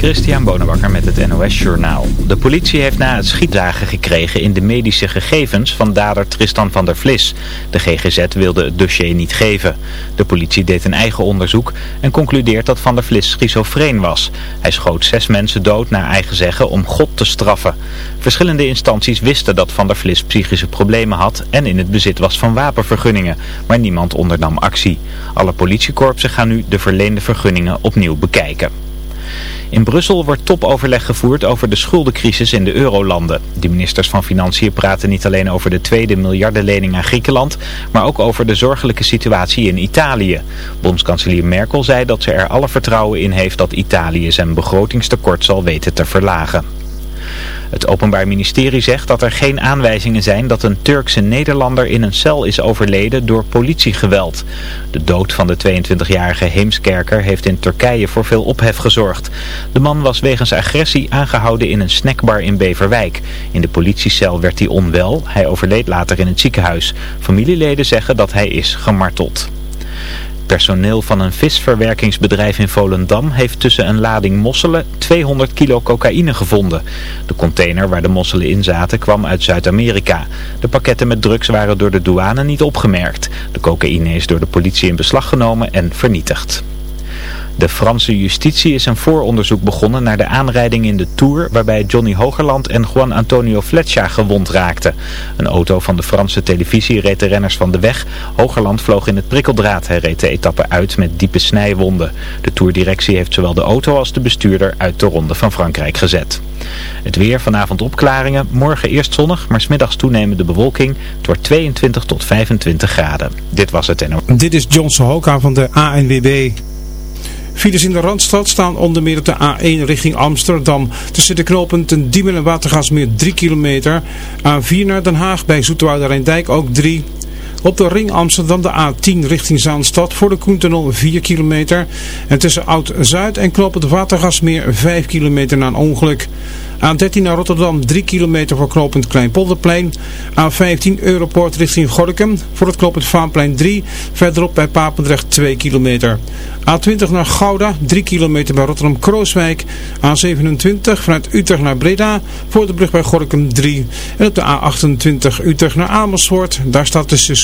Christian Bonenbakker met het NOS Journaal. De politie heeft na het schietdagen gekregen in de medische gegevens van dader Tristan van der Vlis. De GGZ wilde het dossier niet geven. De politie deed een eigen onderzoek en concludeert dat van der Vlis schizofreen was. Hij schoot zes mensen dood naar eigen zeggen om God te straffen. Verschillende instanties wisten dat van der Vlis psychische problemen had en in het bezit was van wapenvergunningen. Maar niemand ondernam actie. Alle politiekorpsen gaan nu de verleende vergunningen opnieuw bekijken. In Brussel wordt topoverleg gevoerd over de schuldencrisis in de eurolanden. De ministers van Financiën praten niet alleen over de tweede miljardenlening aan Griekenland, maar ook over de zorgelijke situatie in Italië. Bondskanselier Merkel zei dat ze er alle vertrouwen in heeft dat Italië zijn begrotingstekort zal weten te verlagen. Het Openbaar Ministerie zegt dat er geen aanwijzingen zijn dat een Turkse Nederlander in een cel is overleden door politiegeweld. De dood van de 22-jarige Heemskerker heeft in Turkije voor veel ophef gezorgd. De man was wegens agressie aangehouden in een snackbar in Beverwijk. In de politiecel werd hij onwel. Hij overleed later in het ziekenhuis. Familieleden zeggen dat hij is gemarteld. Personeel van een visverwerkingsbedrijf in Volendam heeft tussen een lading mosselen 200 kilo cocaïne gevonden. De container waar de mosselen in zaten kwam uit Zuid-Amerika. De pakketten met drugs waren door de douane niet opgemerkt. De cocaïne is door de politie in beslag genomen en vernietigd. De Franse justitie is een vooronderzoek begonnen naar de aanrijding in de Tour waarbij Johnny Hogerland en Juan Antonio Fletcher gewond raakten. Een auto van de Franse televisie reed de renners van de weg. Hogerland vloog in het prikkeldraad. Hij reed de etappe uit met diepe snijwonden. De Tourdirectie heeft zowel de auto als de bestuurder uit de Ronde van Frankrijk gezet. Het weer, vanavond opklaringen, morgen eerst zonnig, maar smiddags toenemende bewolking. Het wordt 22 tot 25 graden. Dit was het NO. Dit is Johnson Hoka van de ANWB. Files in de Randstad staan onder meer op de A1 richting Amsterdam. Tussen de knooppunten Diemen en Watergasmeer 3 kilometer. A4 naar Den Haag bij Zoeterwoude Rijndijk ook 3 op de ring Amsterdam de A10 richting Zaanstad voor de Koentunnel 4 kilometer. En tussen Oud-Zuid en Knoop Watergasmeer 5 kilometer na een ongeluk. A13 naar Rotterdam 3 kilometer voor knooppunt Kleinpolderplein. A15 Europort richting Gorkum voor het knooppunt Vaanplein 3. Verderop bij Papendrecht 2 kilometer. A20 naar Gouda 3 kilometer bij Rotterdam-Krooswijk. A27 vanuit Utrecht naar Breda voor de brug bij Gorkum 3. En op de A28 Utrecht naar Amersfoort. Daar staat tussen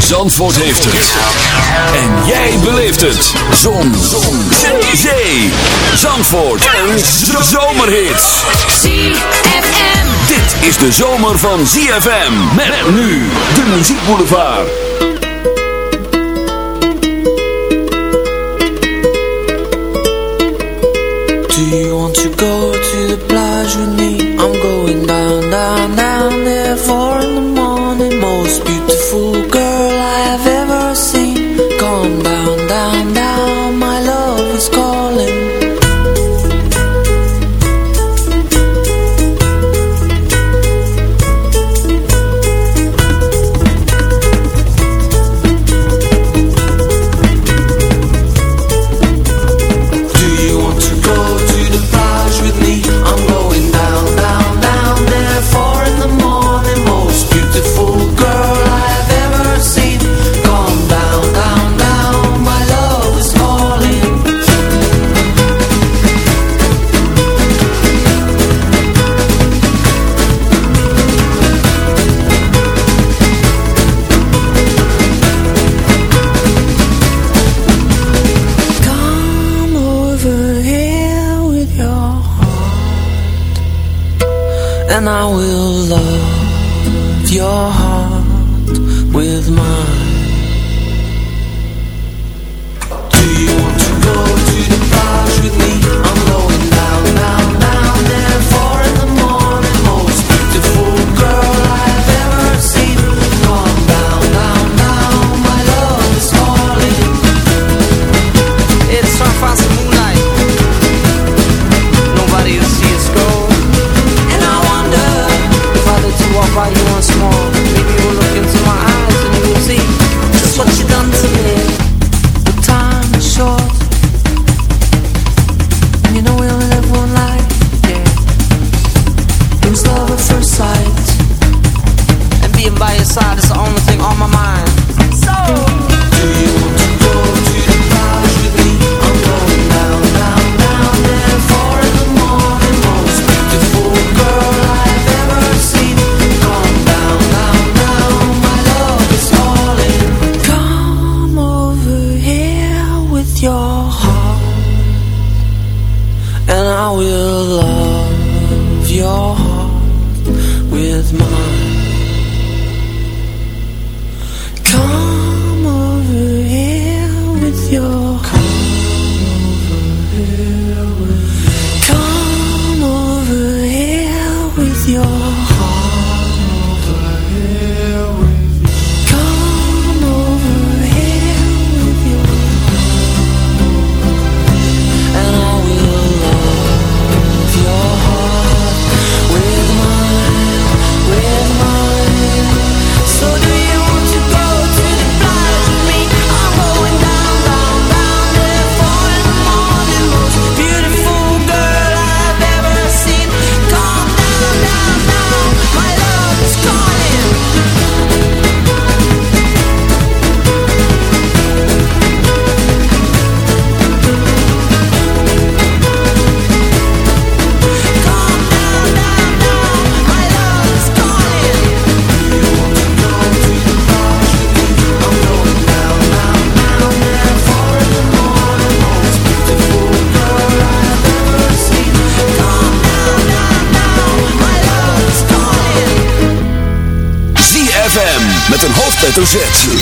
Zandvoort heeft het. En jij beleeft het. Zon. Zon. Zee. Zee. Zandvoort. Een zomerhit. ZFM. Dit is de zomer van ZFM. Met nu de muziekboulevard. Do you want to go to the plage with me? I'm going down, down, down 有 zet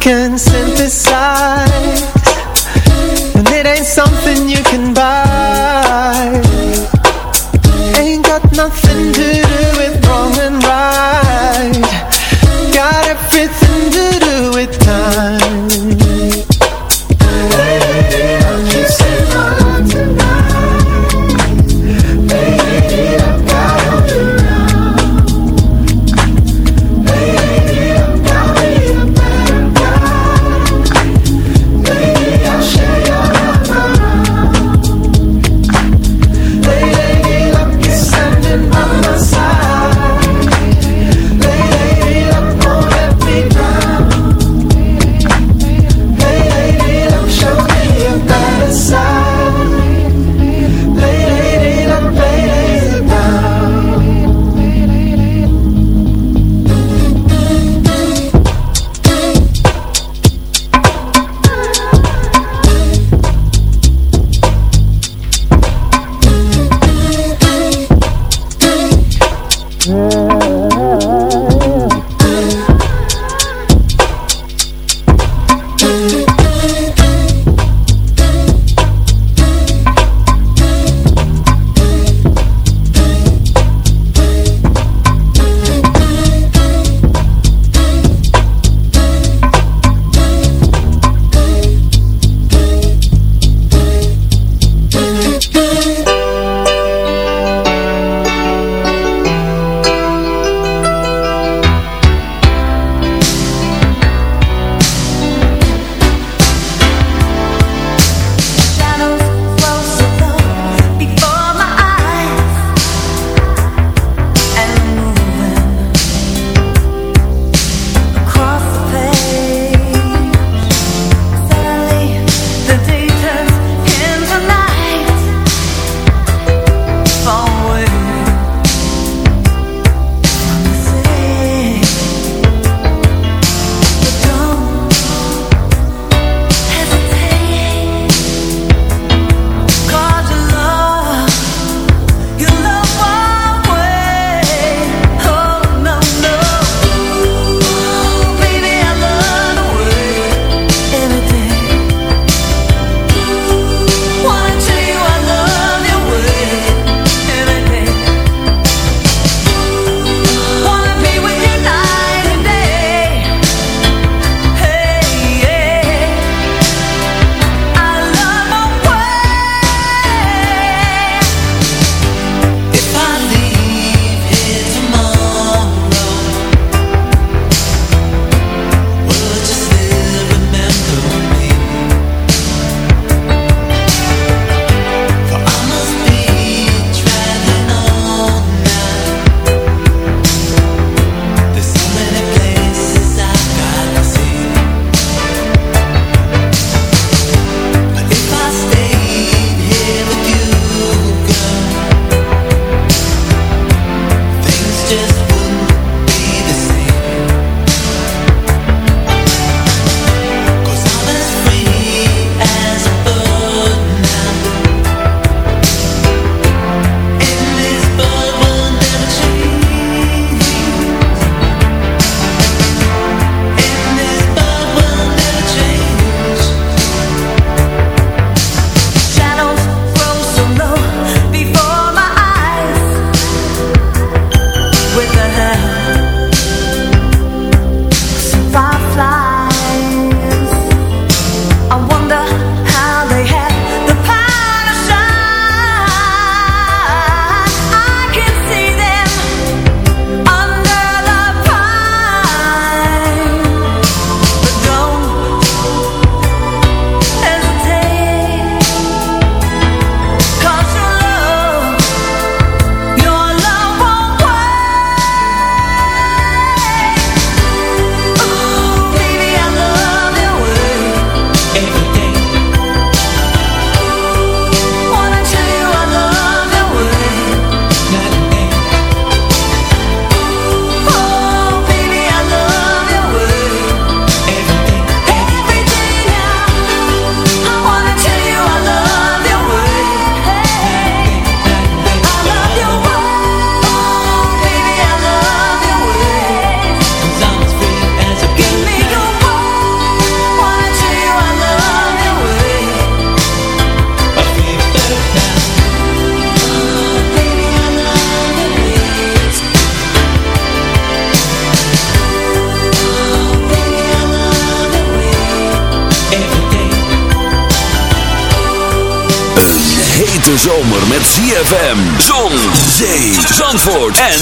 can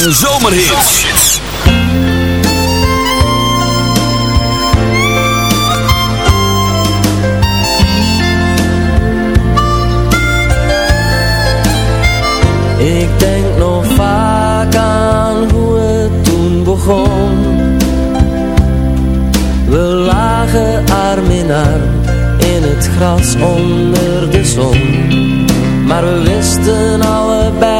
en. Ik denk nog vaak aan hoe het toen begon We lagen arm in arm in het gras onder de zon Maar we wisten allebei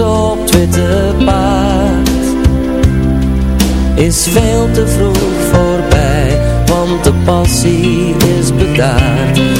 op het witte paard is veel te vroeg voorbij, want de passie is bedaard.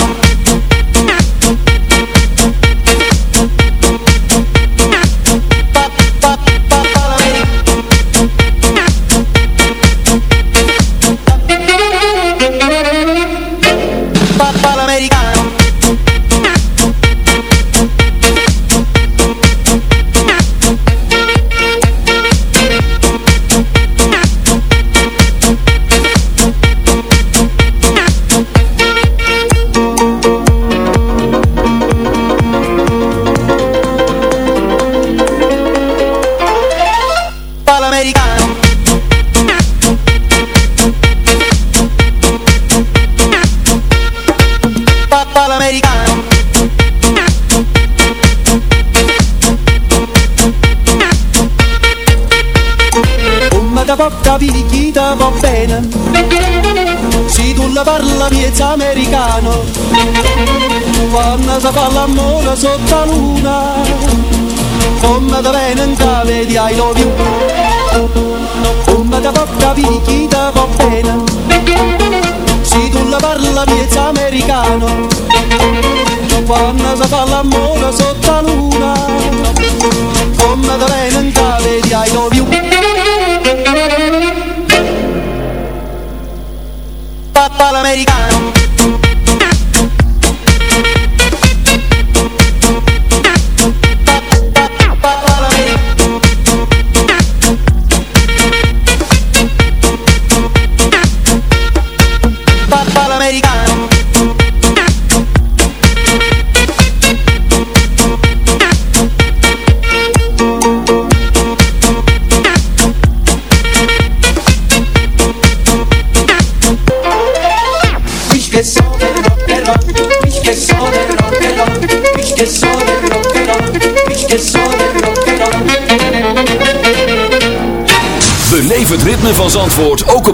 capire chi ti va bene. Se tu la parla miezza americano Quando si fa l'amore sotto la luna Come da bene in cave di I love you. Come da chi ti va bene. Se tu la parla miezza americano Quando si fa l'amore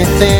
anything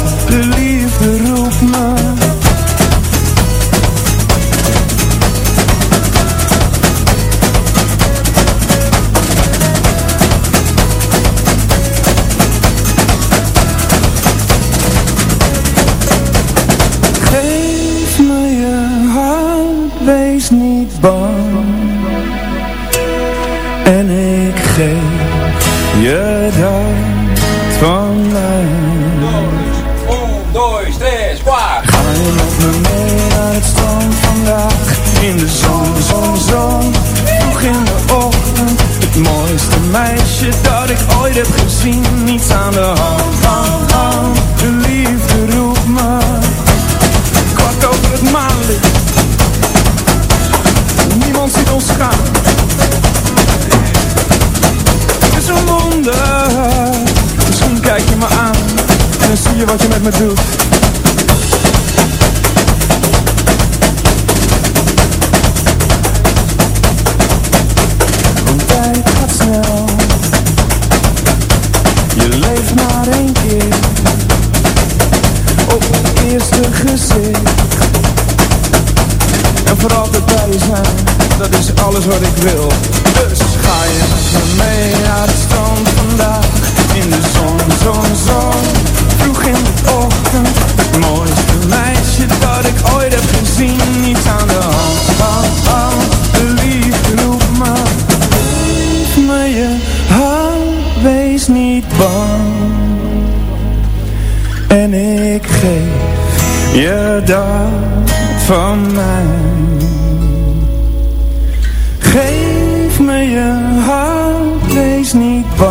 Je hand, wees niet bang.